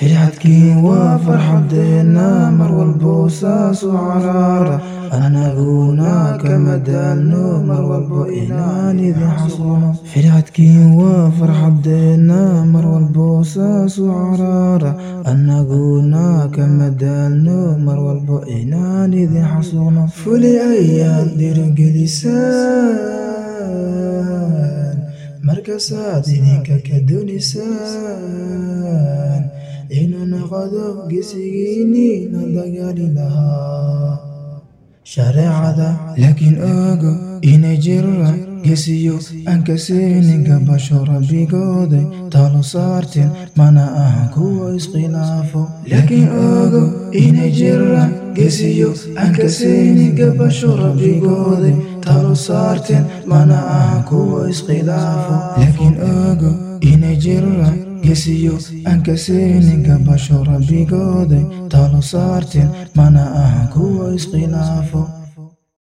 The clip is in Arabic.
فرحت كي وفرح بدينا مر والبوساس وعرارة. أنا قونا كما دال نمر والبو إلان إذا فرحت كي وفرح بدينا مروى والبوساس وعرارة. أنا قونا كما دال نمر والبو إلان إذا حصونا. فولي أيان دير قلسان مركز أدنك كدنسان غدا قسيني ندقر لها شارع دا لكن أقو أنا جرا قسيو أنكسيني قبش ربي قودي طالو صارتين مانا أهكو إسقلافو لكن أقو إن جرى قسيو أنكسيني قبش ربي طالو صارتين مانا أهكو إسقلافو لكن أقو inay jirra gesiyo aan kaseynin gabasho rabbigooday talo saarteen mana aha kuwo iskhilaafo